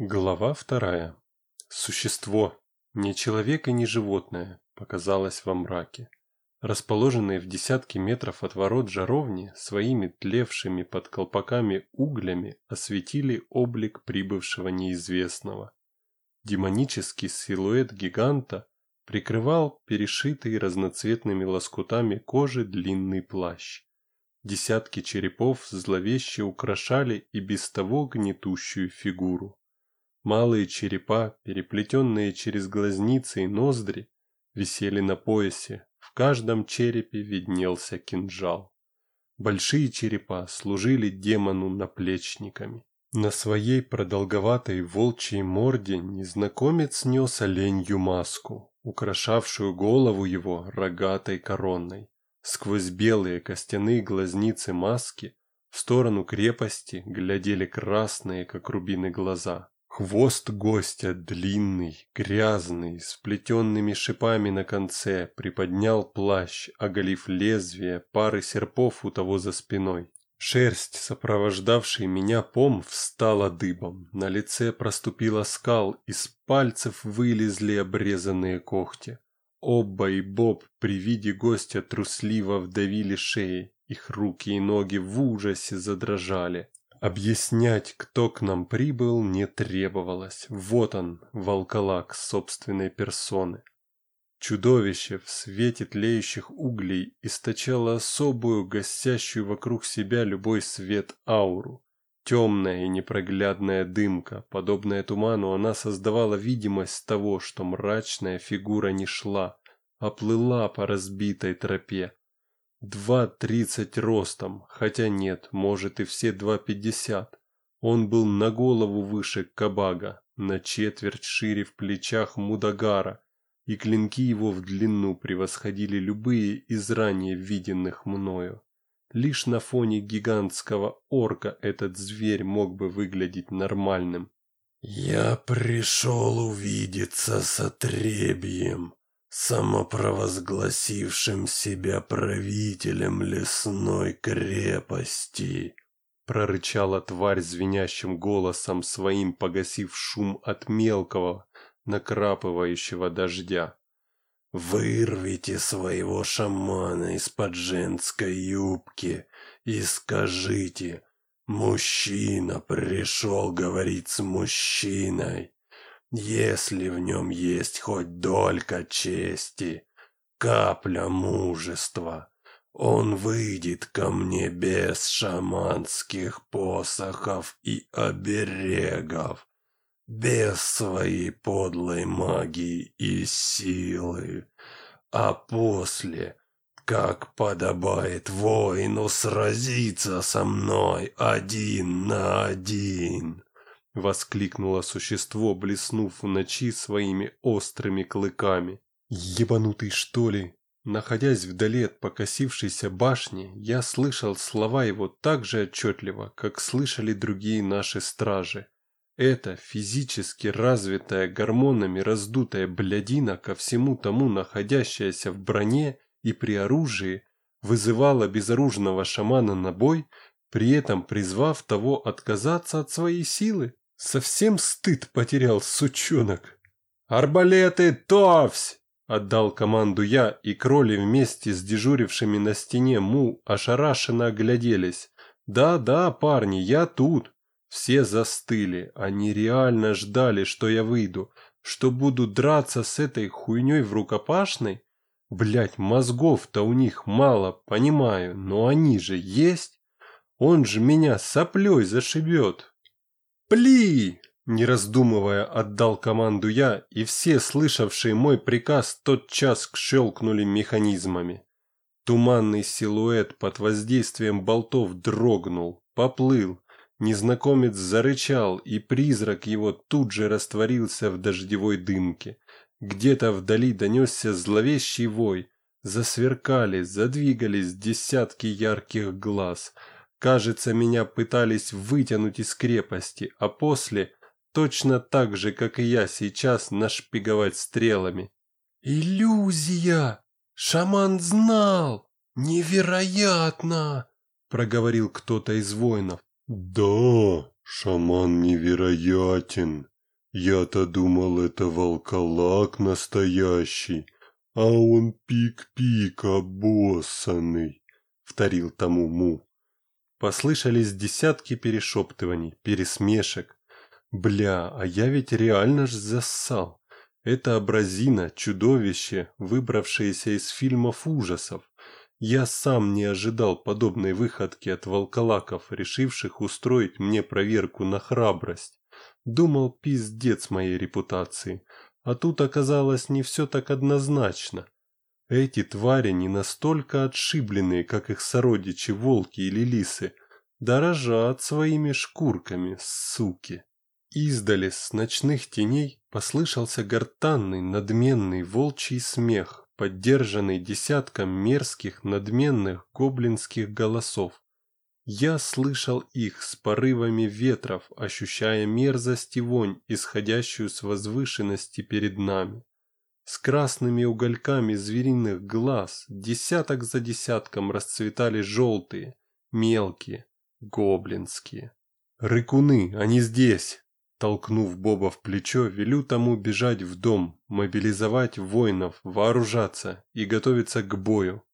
Глава вторая. Существо, не человек и не животное, показалось во мраке. Расположенные в десятки метров от ворот жаровни, своими тлевшими под колпаками углями осветили облик прибывшего неизвестного. Демонический силуэт гиганта прикрывал перешитый разноцветными лоскутами кожи длинный плащ. Десятки черепов зловеще украшали и без того гнетущую фигуру. Малые черепа, переплетенные через глазницы и ноздри, висели на поясе, в каждом черепе виднелся кинжал. Большие черепа служили демону наплечниками. На своей продолговатой волчьей морде незнакомец нес оленью маску, украшавшую голову его рогатой короной. Сквозь белые костяные глазницы маски в сторону крепости глядели красные, как рубины, глаза. Хвост гостя длинный, грязный, с плетенными шипами на конце, приподнял плащ, оголив лезвие пары серпов у того за спиной. Шерсть, сопровождавшей меня пом, встала дыбом, на лице проступила скал, из пальцев вылезли обрезанные когти. Обба и Боб при виде гостя трусливо вдавили шеи, их руки и ноги в ужасе задрожали. Объяснять, кто к нам прибыл, не требовалось. Вот он, волколак собственной персоны. Чудовище в свете тлеющих углей источало особую, гасящую вокруг себя любой свет ауру. Темная и непроглядная дымка, подобная туману, она создавала видимость того, что мрачная фигура не шла, а плыла по разбитой тропе. Два тридцать ростом, хотя нет, может и все два пятьдесят. Он был на голову выше Кабага, на четверть шире в плечах Мудагара, и клинки его в длину превосходили любые из ранее виденных мною. Лишь на фоне гигантского орка этот зверь мог бы выглядеть нормальным. «Я пришел увидеться с отребьем, самопровозгласившим себя правителем лесной крепости», прорычала тварь звенящим голосом своим, погасив шум от мелкого, накрапывающего дождя. Вырвите своего шамана из-под женской юбки и скажите, мужчина пришел говорить с мужчиной. Если в нем есть хоть долька чести, капля мужества, он выйдет ко мне без шаманских посохов и оберегов без своей подлой магии и силы, а после, как подобает воину, сразиться со мной один на один. Воскликнуло существо, блеснув в ночи своими острыми клыками. «Ебанутый, что ли?» Находясь вдали от покосившейся башни, я слышал слова его так же отчетливо, как слышали другие наши стражи. Эта физически развитая гормонами раздутая блядина ко всему тому находящаяся в броне и при оружии вызывала безоружного шамана на бой, при этом призвав того отказаться от своей силы. Совсем стыд потерял сучонок. «Арбалеты, товсь!» Отдал команду я, и кроли вместе с дежурившими на стене му ошарашенно огляделись. «Да-да, парни, я тут!» Все застыли, они реально ждали, что я выйду, что буду драться с этой хуйней в рукопашной. Блять, мозгов-то у них мало, понимаю, но они же есть. Он же меня соплей зашибет. Пли! Не раздумывая, отдал команду я, и все, слышавшие мой приказ, тотчас щелкнули механизмами. Туманный силуэт под воздействием болтов дрогнул, поплыл, Незнакомец зарычал, и призрак его тут же растворился в дождевой дымке. Где-то вдали донесся зловещий вой. Засверкали, задвигались десятки ярких глаз. Кажется, меня пытались вытянуть из крепости, а после, точно так же, как и я сейчас, нашпиговать стрелами. «Иллюзия! Шаман знал! Невероятно!» проговорил кто-то из воинов. «Да, Шаман невероятен. Я-то думал, это волколак настоящий, а он пик-пик обоссанный, вторил тому Му. Послышались десятки перешептываний, пересмешек. Бля, а я ведь реально ж зассал. Это абразина, чудовище, выбравшееся из фильмов ужасов. Я сам не ожидал подобной выходки от волколаков, решивших устроить мне проверку на храбрость. Думал, пиздец моей репутации. А тут оказалось не все так однозначно. Эти твари не настолько отшибленные, как их сородичи волки или лисы, дорожат своими шкурками, суки. Издали с ночных теней послышался гортанный, надменный волчий смех, поддержанный десятком мерзких, надменных гоблинских голосов. Я слышал их с порывами ветров, ощущая мерзость и вонь, исходящую с возвышенности перед нами. С красными угольками звериных глаз десяток за десятком расцветали желтые, мелкие, гоблинские. «Рыкуны, они здесь!» Толкнув Боба в плечо, велю тому бежать в дом, мобилизовать воинов, вооружаться и готовиться к бою.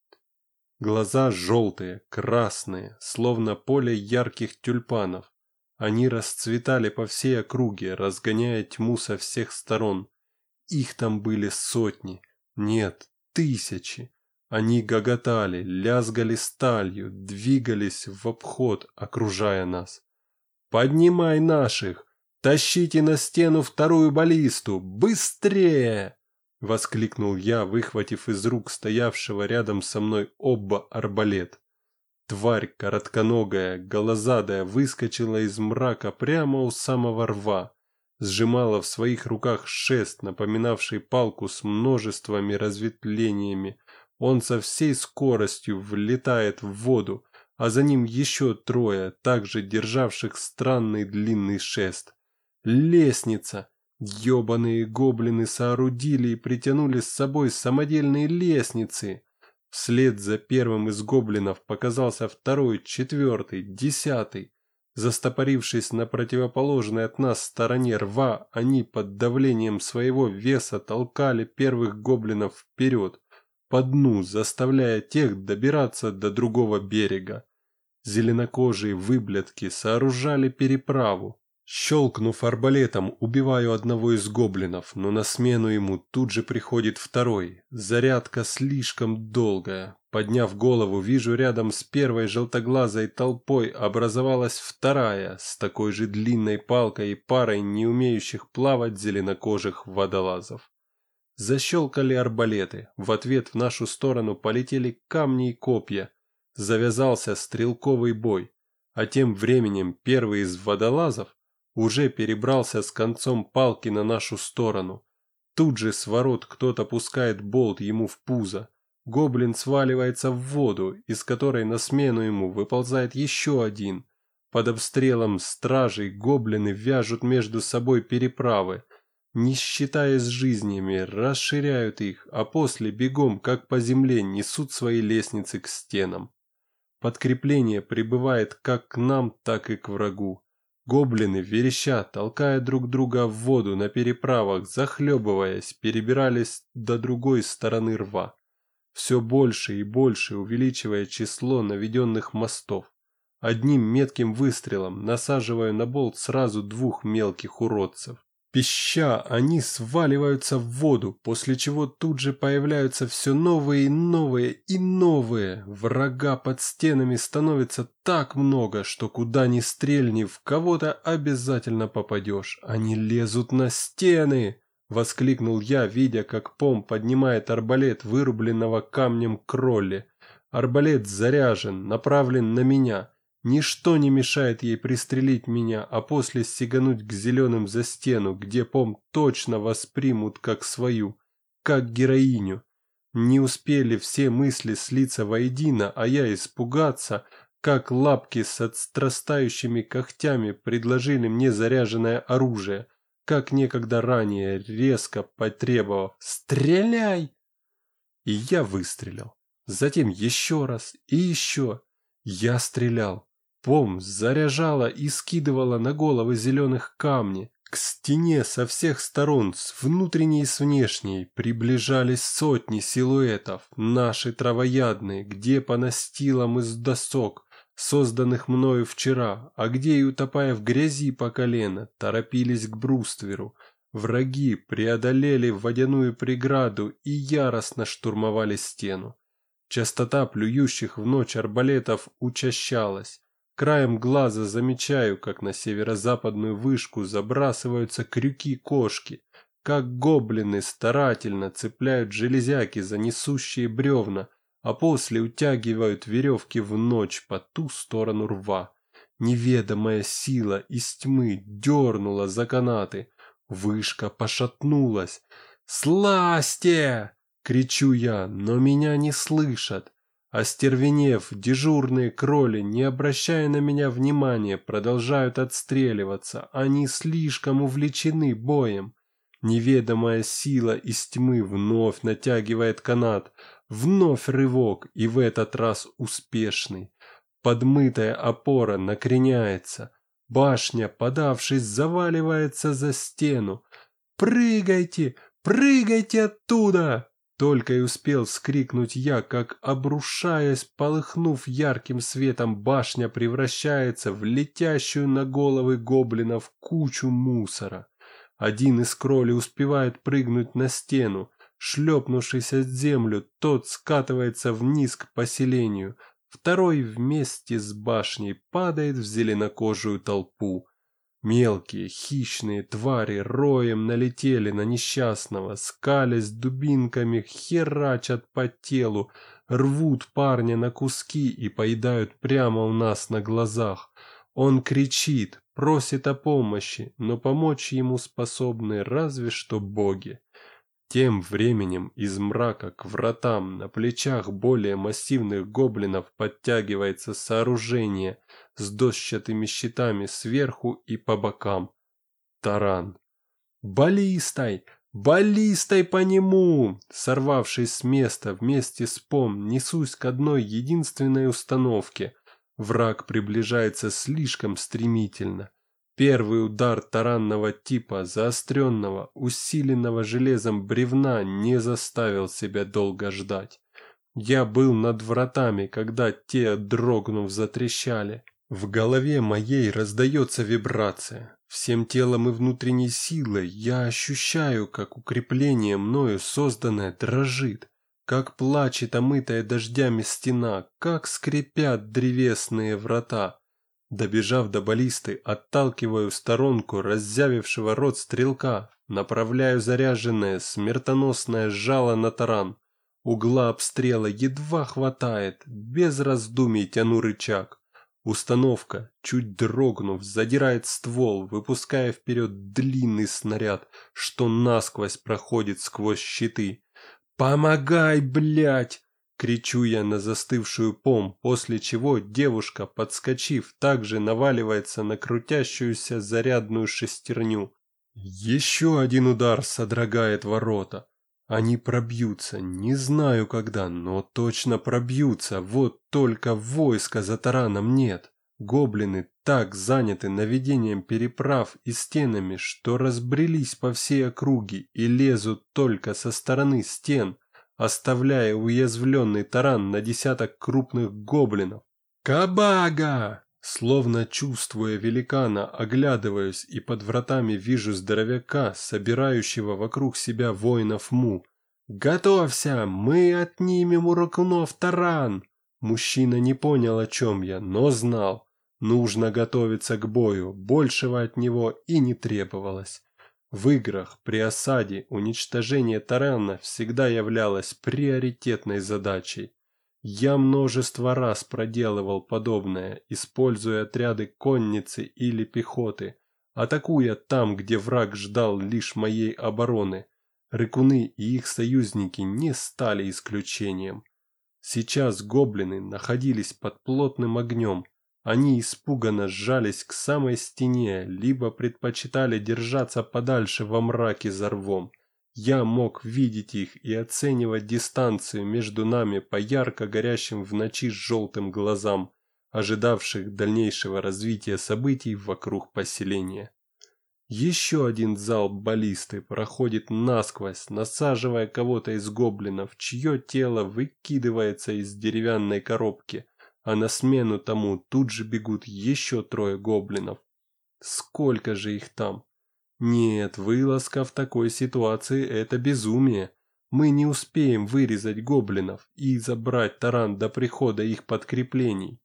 Глаза желтые, красные, словно поле ярких тюльпанов. Они расцветали по всей округе, разгоняя тьму со всех сторон. Их там были сотни, нет, тысячи. Они гоготали, лязгали сталью, двигались в обход, окружая нас. «Поднимай наших! Тащите на стену вторую баллисту! Быстрее!» Воскликнул я, выхватив из рук стоявшего рядом со мной обба арбалет. Тварь коротконогая, голозадая, выскочила из мрака прямо у самого рва, сжимала в своих руках шест, напоминавший палку с множествами разветвлениями. Он со всей скоростью влетает в воду, а за ним еще трое, также державших странный длинный шест. Лестница! Ёбаные гоблины соорудили и притянули с собой самодельные лестницы. Вслед за первым из гоблинов показался второй, четвертый, десятый. Застопорившись на противоположной от нас стороне рва, они под давлением своего веса толкали первых гоблинов вперед, по дну, заставляя тех добираться до другого берега. Зеленокожие выблядки сооружали переправу, Щелкнув арбалетом, убиваю одного из гоблинов, но на смену ему тут же приходит второй. Зарядка слишком долгая. Подняв голову, вижу рядом с первой желтоглазой толпой образовалась вторая, с такой же длинной палкой и парой не умеющих плавать зеленокожих водолазов. Защелкали арбалеты, в ответ в нашу сторону полетели камни и копья. Завязался стрелковый бой, а тем временем первый из водолазов уже перебрался с концом палки на нашу сторону. Тут же с ворот кто-то пускает болт ему в пузо. Гоблин сваливается в воду, из которой на смену ему выползает еще один. Под обстрелом стражей гоблины вяжут между собой переправы, не считаясь жизнями, расширяют их, а после бегом, как по земле, несут свои лестницы к стенам. Подкрепление прибывает как к нам, так и к врагу. Гоблины, вереща, толкая друг друга в воду на переправах, захлебываясь, перебирались до другой стороны рва, все больше и больше увеличивая число наведенных мостов. Одним метким выстрелом насаживая на болт сразу двух мелких уродцев. Пища, они сваливаются в воду, после чего тут же появляются все новые и новые и новые. Врага под стенами становится так много, что куда ни стрельни, в кого-то обязательно попадешь. Они лезут на стены! Воскликнул я, видя, как Пом поднимает арбалет вырубленного камнем кролли. Арбалет заряжен, направлен на меня. Ничто не мешает ей пристрелить меня, а после сигануть к зеленым за стену, где пом точно воспримут как свою, как героиню. Не успели все мысли слиться воедино, а я испугаться, как лапки с отстрастающими когтями предложили мне заряженное оружие, как некогда ранее, резко потребовав «Стреляй!» И я выстрелил. Затем еще раз и еще. Я стрелял. Пом заряжала и скидывала на головы зеленых камни. К стене со всех сторон, с внутренней и с внешней, приближались сотни силуэтов, наши травоядные, где по настилам из досок, созданных мною вчера, а где и утопая в грязи по колено, торопились к брустверу. Враги преодолели водяную преграду и яростно штурмовали стену. Частота плюющих в ночь арбалетов учащалась. Краем глаза замечаю, как на северо-западную вышку забрасываются крюки-кошки, как гоблины старательно цепляют железяки за несущие бревна, а после утягивают веревки в ночь по ту сторону рва. Неведомая сила из тьмы дернула за канаты, вышка пошатнулась. «Сласьте!» — кричу я, но меня не слышат. Остервенев, дежурные кроли, не обращая на меня внимания, продолжают отстреливаться. Они слишком увлечены боем. Неведомая сила из тьмы вновь натягивает канат, вновь рывок, и в этот раз успешный. Подмытая опора накреняется. Башня, подавшись, заваливается за стену. «Прыгайте! Прыгайте оттуда!» Только и успел вскрикнуть я, как, обрушаясь, полыхнув ярким светом, башня превращается в летящую на головы гоблинов кучу мусора. Один из кроли успевает прыгнуть на стену. Шлепнувшись от землю, тот скатывается вниз к поселению. Второй вместе с башней падает в зеленокожую толпу. Мелкие, хищные твари роем налетели на несчастного, скалясь дубинками, херачат по телу, рвут парня на куски и поедают прямо у нас на глазах. Он кричит, просит о помощи, но помочь ему способны разве что боги. Тем временем из мрака к вратам на плечах более массивных гоблинов подтягивается сооружение с дощатыми щитами сверху и по бокам. Таран. «Баллистой! Баллистой по нему!» Сорвавшись с места вместе с Пом, несусь к одной единственной установке. Враг приближается слишком стремительно. Первый удар таранного типа, заостренного, усиленного железом бревна, не заставил себя долго ждать. Я был над вратами, когда те, дрогнув, затрещали. В голове моей раздается вибрация. Всем телом и внутренней силой я ощущаю, как укрепление мною созданное дрожит, как плачет омытая дождями стена, как скрипят древесные врата. Добежав до баллисты, отталкиваю в сторонку раззявившего рот стрелка, направляю заряженное смертоносное жало на таран. Угла обстрела едва хватает, без раздумий тяну рычаг. Установка, чуть дрогнув, задирает ствол, выпуская вперед длинный снаряд, что насквозь проходит сквозь щиты. «Помогай, блядь!» Кричу я на застывшую пом, после чего девушка, подскочив, также наваливается на крутящуюся зарядную шестерню. Еще один удар содрогает ворота. Они пробьются, не знаю когда, но точно пробьются, вот только войска за тараном нет. Гоблины так заняты наведением переправ и стенами, что разбрелись по всей округе и лезут только со стороны стен – оставляя уязвленный таран на десяток крупных гоблинов. «Кабага!» Словно чувствуя великана, оглядываюсь и под вратами вижу здоровяка, собирающего вокруг себя воинов Му. «Готовься! Мы отнимем у ракунов таран!» Мужчина не понял, о чем я, но знал. Нужно готовиться к бою, большего от него и не требовалось. В играх при осаде уничтожение тарана всегда являлось приоритетной задачей. Я множество раз проделывал подобное, используя отряды конницы или пехоты, атакуя там, где враг ждал лишь моей обороны. Рыкуны и их союзники не стали исключением. Сейчас гоблины находились под плотным огнем, они испуганно сжались к самой стене, либо предпочитали держаться подальше во мраке за рвом. Я мог видеть их и оценивать дистанцию между нами по ярко горящим в ночи желтым глазам. ожидавших дальнейшего развития событий вокруг поселения. Еще один залп баллисты проходит насквозь, насаживая кого-то из гоблинов, чье тело выкидывается из деревянной коробки, а на смену тому тут же бегут еще трое гоблинов. Сколько же их там? Нет, вылазка в такой ситуации – это безумие. Мы не успеем вырезать гоблинов и забрать таран до прихода их подкреплений.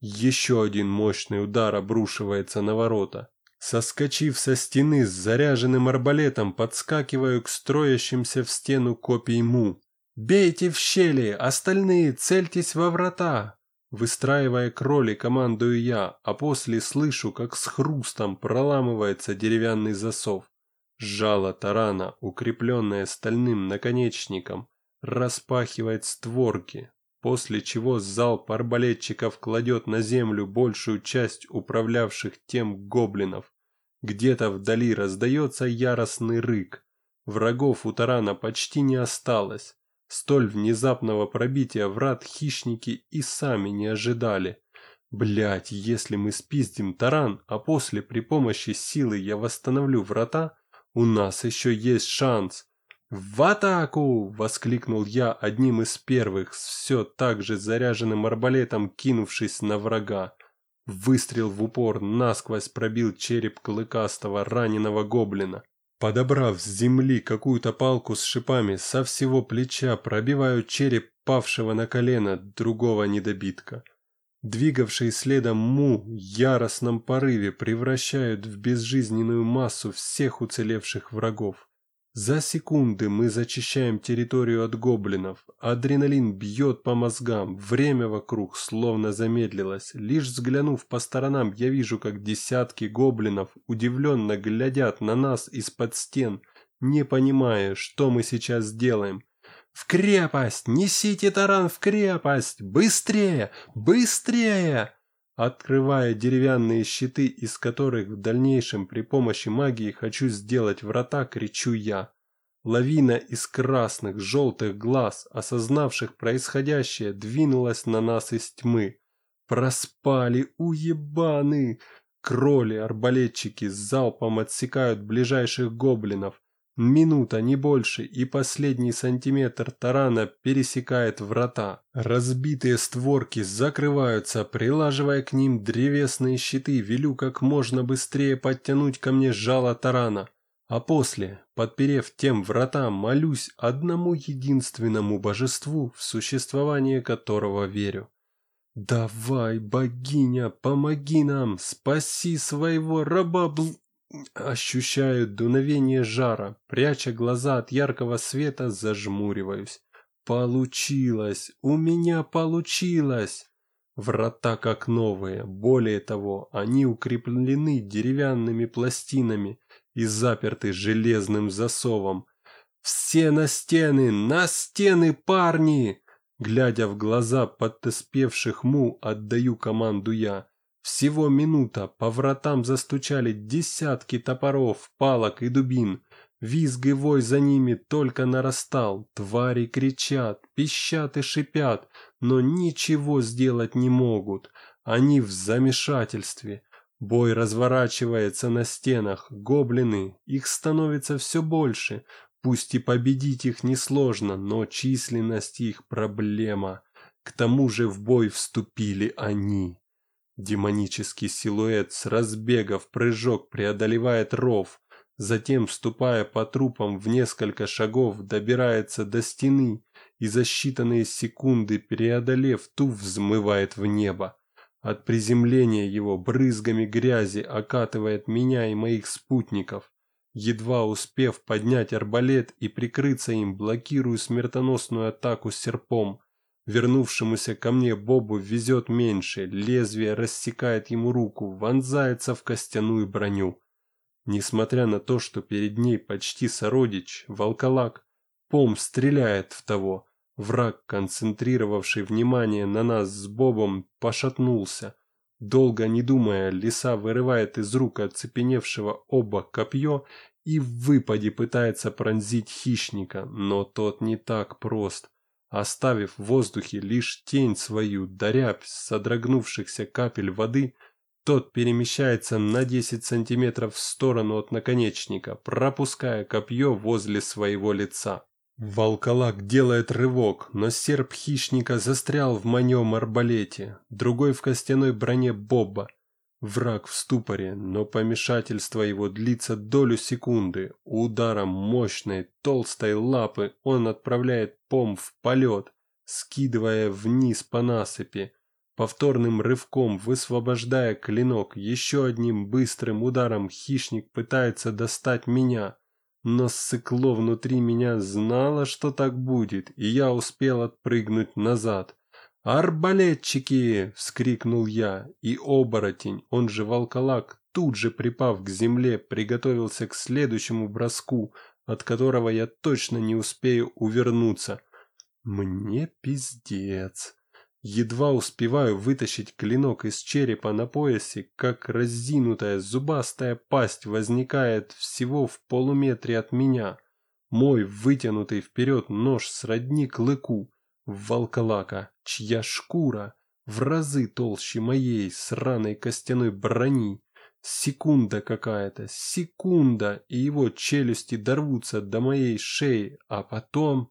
Еще один мощный удар обрушивается на ворота. Соскочив со стены с заряженным арбалетом, подскакиваю к строящимся в стену копий Му. «Бейте в щели! Остальные цельтесь во врата!» Выстраивая кроли, командую я, а после слышу, как с хрустом проламывается деревянный засов. Жало тарана, укрепленное стальным наконечником, распахивает створки, после чего залп арбалетчиков кладет на землю большую часть управлявших тем гоблинов. Где-то вдали раздается яростный рык. Врагов у тарана почти не осталось. Столь внезапного пробития врат хищники и сами не ожидали. Блять, если мы спиздим таран, а после при помощи силы я восстановлю врата, у нас еще есть шанс. «В атаку!» – воскликнул я одним из первых, все так же заряженным арбалетом кинувшись на врага. Выстрел в упор насквозь пробил череп клыкастого раненого гоблина. Подобрав с земли какую-то палку с шипами, со всего плеча пробиваю череп павшего на колено другого недобитка. Двигавший следом Му в яростном порыве превращают в безжизненную массу всех уцелевших врагов. За секунды мы зачищаем территорию от гоблинов. Адреналин бьет по мозгам, время вокруг словно замедлилось. Лишь взглянув по сторонам, я вижу, как десятки гоблинов удивленно глядят на нас из-под стен, не понимая, что мы сейчас делаем. «В крепость! Несите таран в крепость! Быстрее! Быстрее!» Открывая деревянные щиты, из которых в дальнейшем при помощи магии хочу сделать врата, кричу я. Лавина из красных, желтых глаз, осознавших происходящее, двинулась на нас из тьмы. Проспали, уебаны! Кроли-арбалетчики с залпом отсекают ближайших гоблинов. Минута, не больше, и последний сантиметр тарана пересекает врата. Разбитые створки закрываются, прилаживая к ним древесные щиты, велю как можно быстрее подтянуть ко мне жало тарана. А после, подперев тем врата, молюсь одному единственному божеству, в существование которого верю. «Давай, богиня, помоги нам, спаси своего раба бл...» Ощущаю дуновение жара, пряча глаза от яркого света, зажмуриваюсь. Получилось! У меня получилось! Врата как новые, более того, они укреплены деревянными пластинами и заперты железным засовом. «Все на стены! На стены, парни!» Глядя в глаза подтеспевших му, отдаю команду я. Всего минута, по вратам застучали десятки топоров, палок и дубин. Визг и вой за ними только нарастал, твари кричат, пищат и шипят, но ничего сделать не могут. Они в замешательстве. Бой разворачивается на стенах, гоблины, их становится все больше. Пусть и победить их несложно, но численность их проблема. К тому же в бой вступили они. Демонический силуэт с разбега в прыжок преодолевает ров, затем, вступая по трупам в несколько шагов, добирается до стены и за считанные секунды, преодолев ту, взмывает в небо. От приземления его брызгами грязи окатывает меня и моих спутников. Едва успев поднять арбалет и прикрыться им, блокирую смертоносную атаку серпом. Вернувшемуся ко мне Бобу везет меньше, лезвие рассекает ему руку, вонзается в костяную броню. Несмотря на то, что перед ней почти сородич, волколак, Пом стреляет в того. Враг, концентрировавший внимание на нас с Бобом, пошатнулся. Долго не думая, лиса вырывает из рук оцепеневшего оба копье и в выпаде пытается пронзить хищника, но тот не так прост. Оставив в воздухе лишь тень свою, даря содрогнувшихся капель воды, тот перемещается на 10 сантиметров в сторону от наконечника, пропуская копье возле своего лица. Волколак делает рывок, но серп хищника застрял в моем арбалете, другой в костяной броне Бобба. Враг в ступоре, но помешательство его длится долю секунды. Ударом мощной, толстой лапы он отправляет пом в полет, скидывая вниз по насыпи, повторным рывком высвобождая клинок. Еще одним быстрым ударом хищник пытается достать меня, но сыкло внутри меня знало, что так будет, и я успел отпрыгнуть назад. «Арбалетчики!» — вскрикнул я, и оборотень, он же волколак, тут же припав к земле, приготовился к следующему броску, от которого я точно не успею увернуться. Мне пиздец. Едва успеваю вытащить клинок из черепа на поясе, как разинутая зубастая пасть возникает всего в полуметре от меня. Мой вытянутый вперед нож сродни клыку, волколака, чья шкура в разы толще моей сраной костяной брони. Секунда какая-то, секунда, и его челюсти дорвутся до моей шеи, а потом...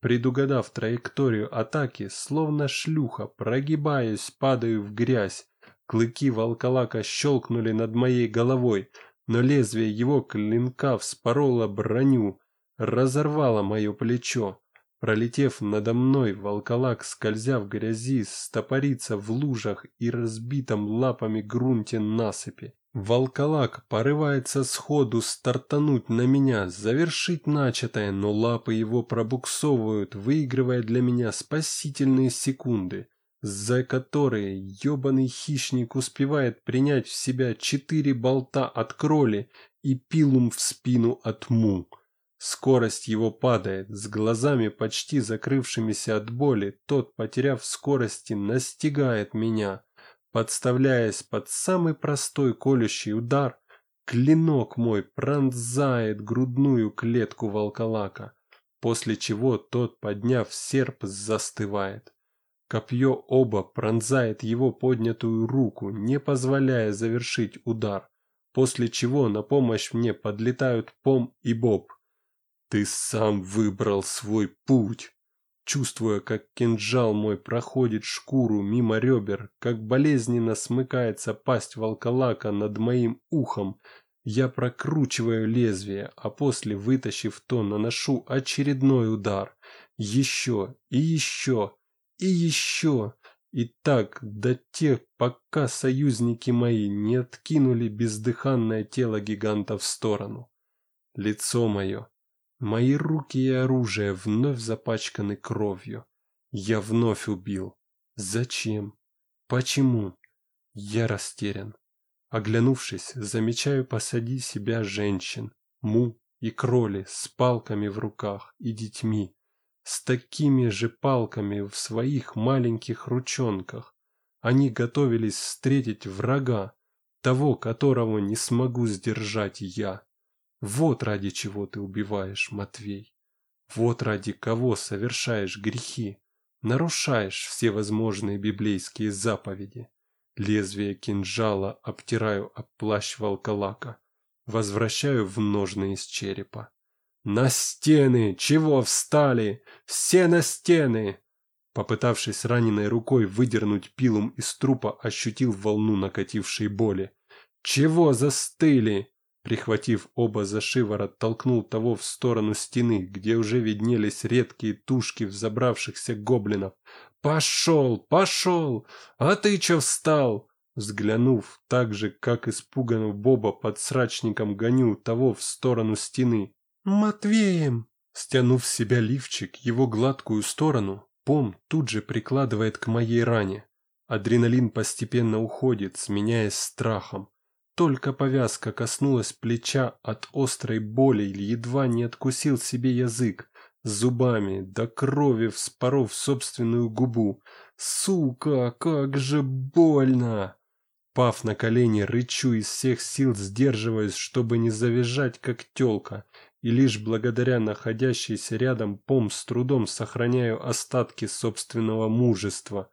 Предугадав траекторию атаки, словно шлюха, прогибаясь, падаю в грязь. Клыки волколака щелкнули над моей головой, но лезвие его клинка вспороло броню, разорвало мое плечо. Пролетев надо мной, волколак, скользя в грязи, стопорится в лужах и разбитом лапами грунте насыпи. Волколак порывается сходу стартануть на меня, завершить начатое, но лапы его пробуксовывают, выигрывая для меня спасительные секунды, за которые ебаный хищник успевает принять в себя четыре болта от кроли и пилум в спину от му. Скорость его падает, с глазами почти закрывшимися от боли, тот, потеряв скорости, настигает меня. Подставляясь под самый простой колющий удар, клинок мой пронзает грудную клетку волколака, после чего тот, подняв серп, застывает. Копье оба пронзает его поднятую руку, не позволяя завершить удар, после чего на помощь мне подлетают Пом и Боб. Ты сам выбрал свой путь. Чувствуя, как кинжал мой проходит шкуру мимо ребер, как болезненно смыкается пасть волколака над моим ухом, я прокручиваю лезвие, а после, вытащив то, наношу очередной удар. Еще и еще и еще. И так до тех, пока союзники мои не откинули бездыханное тело гиганта в сторону. Лицо мое Мои руки и оружие вновь запачканы кровью. Я вновь убил. Зачем? Почему? Я растерян. Оглянувшись, замечаю посади себя женщин, му и кроли с палками в руках и детьми, с такими же палками в своих маленьких ручонках. Они готовились встретить врага, того, которого не смогу сдержать я. Вот ради чего ты убиваешь, Матвей. Вот ради кого совершаешь грехи, нарушаешь все возможные библейские заповеди. Лезвие кинжала обтираю об плащ волколака, возвращаю в ножны из черепа. «На стены! Чего встали? Все на стены!» Попытавшись раненой рукой выдернуть пилум из трупа, ощутил волну накатившей боли. «Чего застыли? Прихватив оба за шиворот, толкнул того в сторону стены, где уже виднелись редкие тушки взобравшихся гоблинов. «Пошел! Пошел! А ты че встал?» Взглянув, так же, как испуганно Боба под срачником гоню того в сторону стены. «Матвеем!» Стянув с себя лифчик, его гладкую сторону, Пом тут же прикладывает к моей ране. Адреналин постепенно уходит, сменяясь страхом. Только повязка коснулась плеча от острой боли едва не откусил себе язык, зубами до крови вспоров собственную губу. «Сука, как же больно!» Пав на колени, рычу из всех сил, сдерживаясь, чтобы не завизжать, как телка, и лишь благодаря находящейся рядом пом с трудом сохраняю остатки собственного мужества.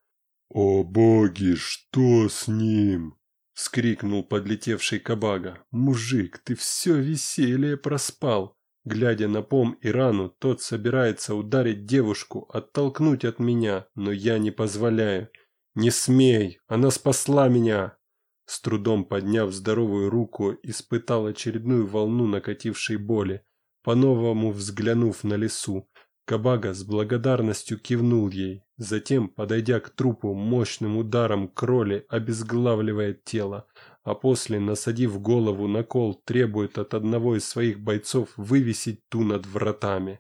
«О боги, что с ним?» — вскрикнул подлетевший Кабага. «Мужик, ты все веселье проспал!» Глядя на пом и рану, тот собирается ударить девушку, оттолкнуть от меня, но я не позволяю. «Не смей! Она спасла меня!» С трудом подняв здоровую руку, испытал очередную волну накатившей боли, по-новому взглянув на лесу. Кабага с благодарностью кивнул ей, затем, подойдя к трупу, мощным ударом кроли обезглавливает тело, а после, насадив голову на кол, требует от одного из своих бойцов вывесить ту над вратами.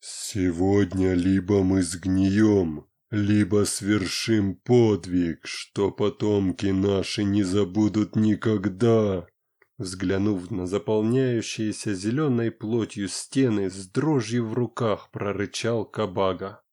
«Сегодня либо мы сгнием, либо свершим подвиг, что потомки наши не забудут никогда». Взглянув на заполняющиеся зеленой плотью стены, с дрожью в руках прорычал Кабага.